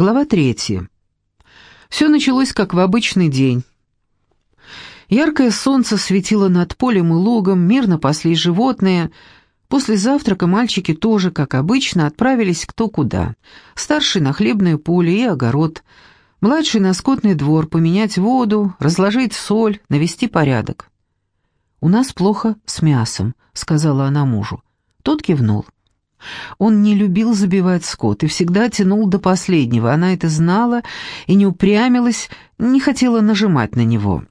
Глава третья. Все началось как в обычный день. Яркое солнце светило над полем и лугом, мирно паслись животные. После завтрака мальчики тоже, как обычно, отправились кто куда. Старший на хлебное поле и огород, младший на скотный двор, поменять воду, разложить соль, навести порядок. «У нас плохо с мясом», — сказала она мужу. Тот кивнул. Он не любил забивать скот и всегда тянул до последнего. Она это знала и не упрямилась, не хотела нажимать на него.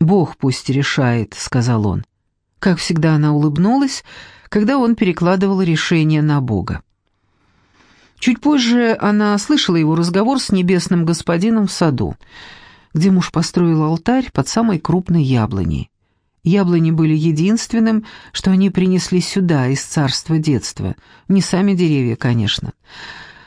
«Бог пусть решает», — сказал он. Как всегда она улыбнулась, когда он перекладывал решение на Бога. Чуть позже она слышала его разговор с небесным господином в саду, где муж построил алтарь под самой крупной яблоней. Яблони были единственным, что они принесли сюда, из царства детства. Не сами деревья, конечно.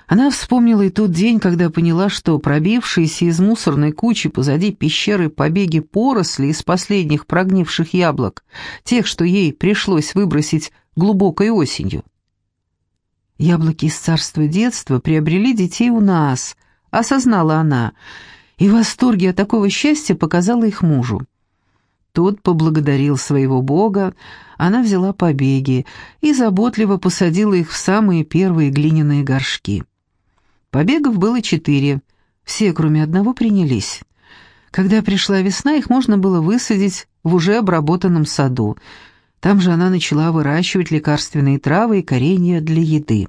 Она вспомнила и тот день, когда поняла, что пробившиеся из мусорной кучи позади пещеры побеги поросли из последних прогнивших яблок, тех, что ей пришлось выбросить глубокой осенью. Яблоки из царства детства приобрели детей у нас, осознала она, и в восторге от такого счастья показала их мужу. Тот поблагодарил своего бога, она взяла побеги и заботливо посадила их в самые первые глиняные горшки. Побегов было четыре, все, кроме одного, принялись. Когда пришла весна, их можно было высадить в уже обработанном саду. Там же она начала выращивать лекарственные травы и коренья для еды.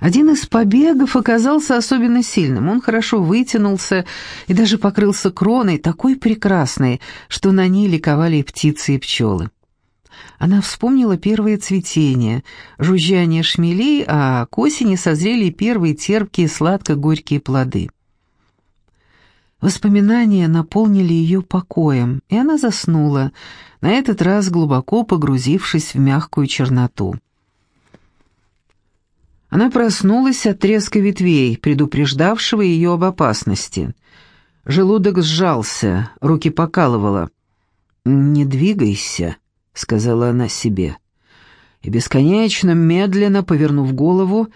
Один из побегов оказался особенно сильным. Он хорошо вытянулся и даже покрылся кроной, такой прекрасной, что на ней ликовали птицы и пчелы. Она вспомнила первое цветение, жужжание шмелей, а к осени созрели первые терпкие сладко-горькие плоды. Воспоминания наполнили ее покоем, и она заснула, на этот раз глубоко погрузившись в мягкую черноту. Она проснулась от треска ветвей, предупреждавшего ее об опасности. Желудок сжался, руки покалывало. «Не двигайся», — сказала она себе. И бесконечно медленно, повернув голову,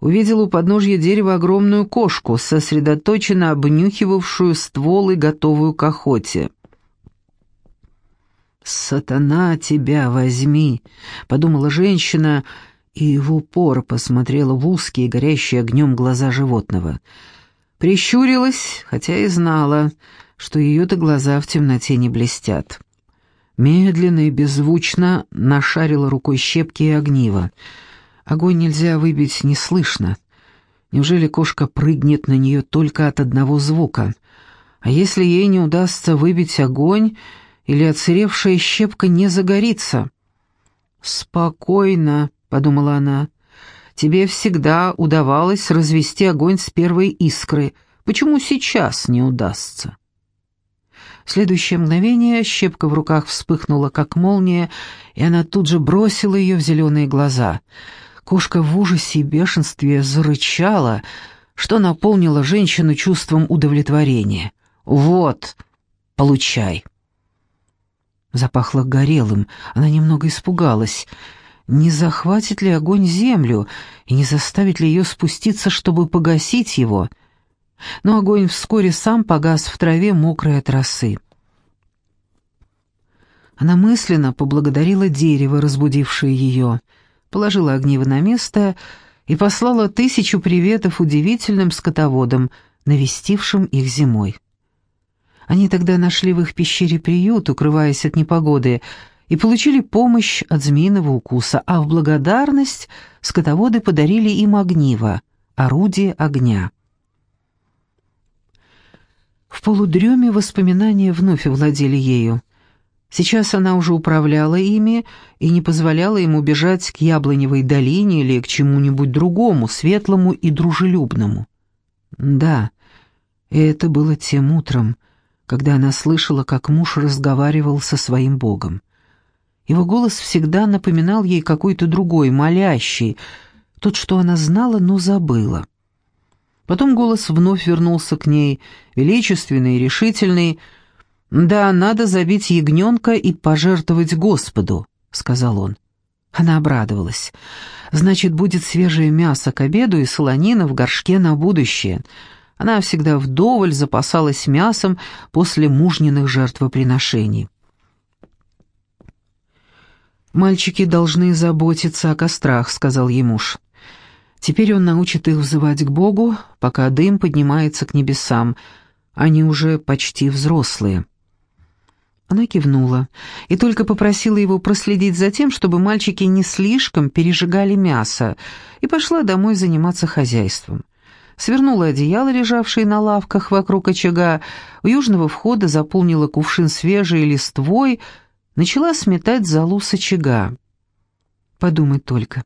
увидела у подножья дерева огромную кошку, сосредоточенно обнюхивавшую ствол и готовую к охоте. «Сатана тебя возьми», — подумала женщина, — и в упор посмотрела в узкие, горящие огнем глаза животного. Прищурилась, хотя и знала, что ее-то глаза в темноте не блестят. Медленно и беззвучно нашарила рукой щепки и огниво. Огонь нельзя выбить неслышно. Неужели кошка прыгнет на нее только от одного звука? А если ей не удастся выбить огонь, или отсыревшая щепка не загорится? «Спокойно», подумала она. Тебе всегда удавалось развести огонь с первой искры. Почему сейчас не удастся? В следующее мгновение щепка в руках вспыхнула, как молния, и она тут же бросила ее в зеленые глаза. Кошка в ужасе и бешенстве зарычала, что наполнило женщину чувством удовлетворения. «Вот, получай!» Запахло горелым, она немного испугалась — не захватит ли огонь землю и не заставит ли ее спуститься, чтобы погасить его. Но огонь вскоре сам погас в траве, мокрой от росы. Она мысленно поблагодарила дерево, разбудившее ее, положила огниво на место и послала тысячу приветов удивительным скотоводам, навестившим их зимой. Они тогда нашли в их пещере приют, укрываясь от непогоды, и получили помощь от змеиного укуса, а в благодарность скотоводы подарили им огниво, орудие огня. В полудреме воспоминания вновь овладели ею. Сейчас она уже управляла ими и не позволяла им убежать к Яблоневой долине или к чему-нибудь другому, светлому и дружелюбному. Да, это было тем утром, когда она слышала, как муж разговаривал со своим богом. Его голос всегда напоминал ей какой-то другой, молящий, тот, что она знала, но забыла. Потом голос вновь вернулся к ней, величественный и решительный. «Да, надо забить ягненка и пожертвовать Господу», — сказал он. Она обрадовалась. Значит, будет свежее мясо к обеду и солонина в горшке на будущее. Она всегда вдоволь запасалась мясом после мужниных жертвоприношений. «Мальчики должны заботиться о кострах», — сказал ей муж. «Теперь он научит их взывать к Богу, пока дым поднимается к небесам. Они уже почти взрослые». Она кивнула и только попросила его проследить за тем, чтобы мальчики не слишком пережигали мясо, и пошла домой заниматься хозяйством. Свернула одеяло, лежавшее на лавках вокруг очага, у южного входа заполнила кувшин свежей листвой, начала сметать залу с очага. Подумать только.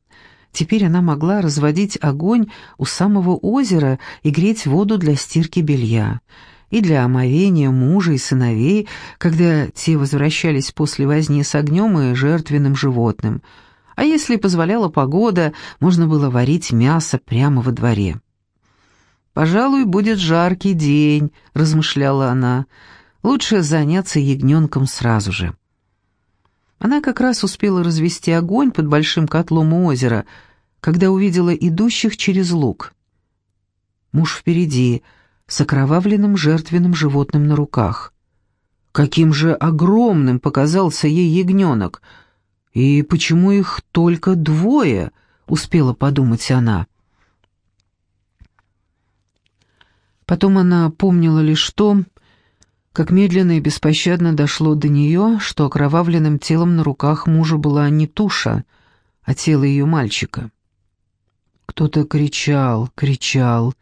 Теперь она могла разводить огонь у самого озера и греть воду для стирки белья и для омовения мужа и сыновей, когда те возвращались после возни с огнем и жертвенным животным. А если позволяла погода, можно было варить мясо прямо во дворе. «Пожалуй, будет жаркий день», — размышляла она. «Лучше заняться ягненком сразу же». Она как раз успела развести огонь под большим котлом у озера, когда увидела идущих через луг. Муж впереди — с окровавленным жертвенным животным на руках. Каким же огромным показался ей ягненок! И почему их только двое, успела подумать она. Потом она помнила лишь то, как медленно и беспощадно дошло до нее, что окровавленным телом на руках мужа была не туша, а тело ее мальчика. Кто-то кричал, кричал,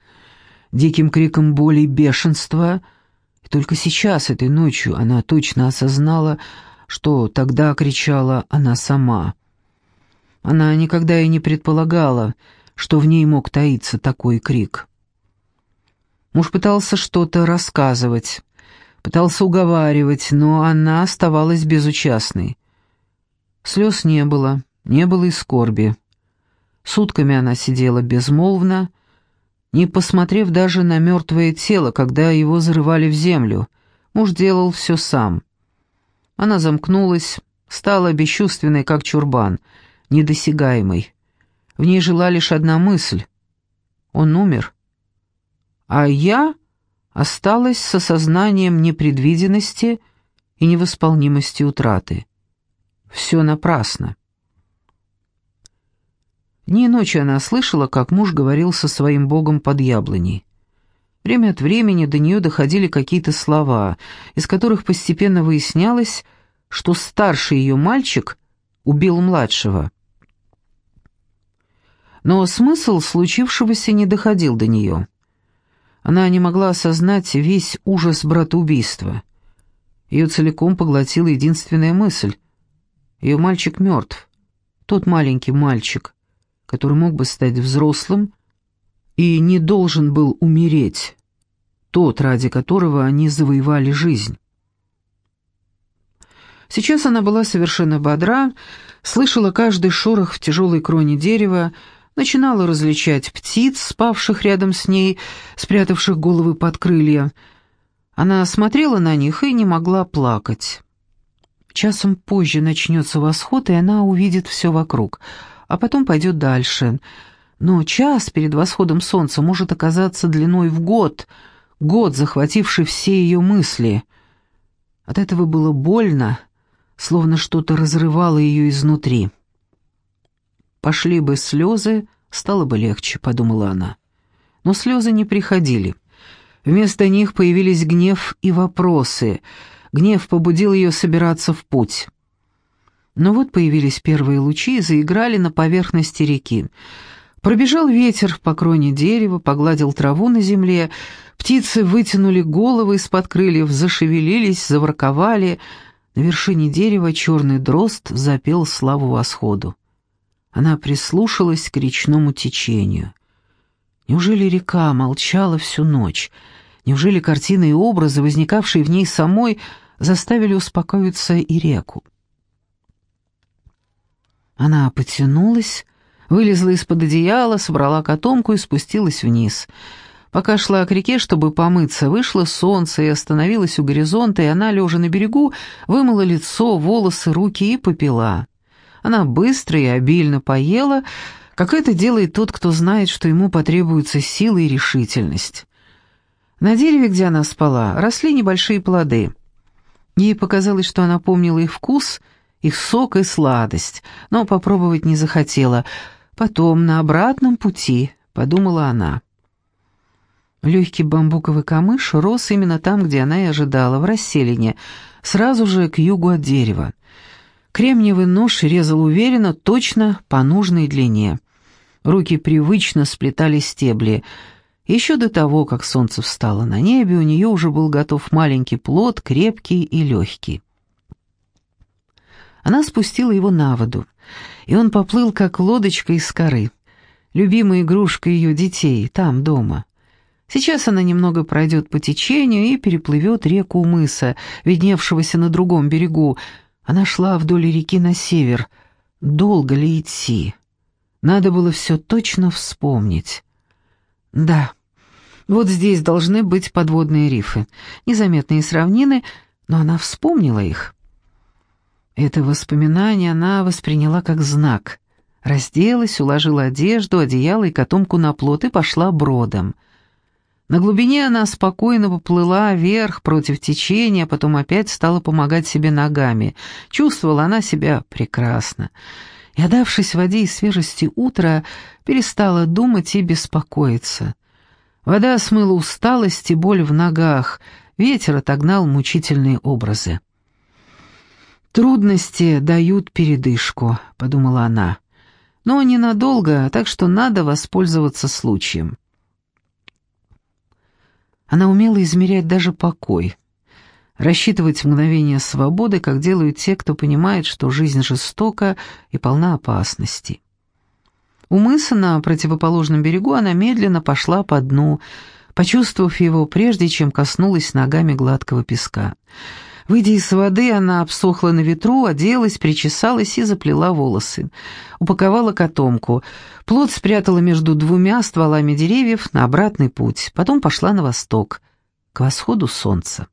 диким криком боли и бешенства, и только сейчас, этой ночью, она точно осознала, что тогда кричала она сама. Она никогда и не предполагала, что в ней мог таиться такой крик. Муж пытался что-то рассказывать, пытался уговаривать, но она оставалась безучастной. Слез не было, не было и скорби. Сутками она сидела безмолвно, не посмотрев даже на мертвое тело, когда его зарывали в землю. Муж делал все сам. Она замкнулась, стала бесчувственной, как чурбан, недосягаемой. В ней жила лишь одна мысль. Он умер. А я осталась с осознанием непредвиденности и невосполнимости утраты. Все напрасно. Дни и ночи она слышала, как муж говорил со своим богом под яблоней. Время от времени до нее доходили какие-то слова, из которых постепенно выяснялось, что старший ее мальчик убил младшего. Но смысл случившегося не доходил до нее. Она не могла осознать весь ужас братоубийства. Ее целиком поглотила единственная мысль. Ее мальчик мертв. Тот маленький мальчик, который мог бы стать взрослым и не должен был умереть, тот, ради которого они завоевали жизнь. Сейчас она была совершенно бодра, слышала каждый шорох в тяжелой кроне дерева, начинала различать птиц, спавших рядом с ней, спрятавших головы под крылья. Она смотрела на них и не могла плакать. Часом позже начнется восход, и она увидит все вокруг — а потом пойдет дальше. Но час перед восходом солнца может оказаться длиной в год, год, захвативший все ее мысли. От этого было больно, словно что-то разрывало ее изнутри. «Пошли бы слезы, стало бы легче», — подумала она. Но слезы не приходили. Вместо них появились гнев и вопросы. Гнев побудил ее собираться в путь. Но вот появились первые лучи и заиграли на поверхности реки. Пробежал ветер по кроне дерева, погладил траву на земле, птицы вытянули головы из-под крыльев, зашевелились, заворковали. На вершине дерева черный дрозд запел славу восходу. Она прислушалась к речному течению. Неужели река молчала всю ночь? Неужели картины и образы, возникавшие в ней самой, заставили успокоиться и реку? Она потянулась, вылезла из-под одеяла, собрала котомку и спустилась вниз. Пока шла к реке, чтобы помыться, вышло солнце и остановилось у горизонта, и она, лежа на берегу, вымыла лицо, волосы, руки и попила. Она быстро и обильно поела, как это делает тот, кто знает, что ему потребуются силы и решительность. На дереве, где она спала, росли небольшие плоды. Ей показалось, что она помнила их вкус, их сок и сладость, но попробовать не захотела. Потом, на обратном пути, подумала она. Легкий бамбуковый камыш рос именно там, где она и ожидала, в расселине, сразу же к югу от дерева. Кремниевый нож резал уверенно, точно по нужной длине. Руки привычно сплетали стебли. Еще до того, как солнце встало на небе, у нее уже был готов маленький плод, крепкий и легкий. Она спустила его на воду, и он поплыл, как лодочка из коры. Любимая игрушка ее детей, там, дома. Сейчас она немного пройдет по течению и переплывет реку мыса, видневшегося на другом берегу. Она шла вдоль реки на север. Долго ли идти? Надо было все точно вспомнить. Да, вот здесь должны быть подводные рифы, незаметные с равнины, но она вспомнила их. Это воспоминание она восприняла как знак. Разделась, уложила одежду, одеяло и котомку на плот и пошла бродом. На глубине она спокойно поплыла вверх против течения, а потом опять стала помогать себе ногами. Чувствовала она себя прекрасно и, отдавшись воде и свежести утра, перестала думать и беспокоиться. Вода смыла усталость и боль в ногах, ветер отогнал мучительные образы. «Трудности дают передышку», — подумала она, — «но ненадолго, так что надо воспользоваться случаем». Она умела измерять даже покой — рассчитывать мгновение свободы, как делают те, кто понимает, что жизнь жестока и полна опасностей. У мыса на противоположном берегу она медленно пошла по дну, почувствовав его, прежде чем коснулась ногами гладкого песка. Выйдя из воды, она обсохла на ветру, оделась, причесалась и заплела волосы. Упаковала котомку. Плод спрятала между двумя стволами деревьев на обратный путь. Потом пошла на восток, к восходу солнца.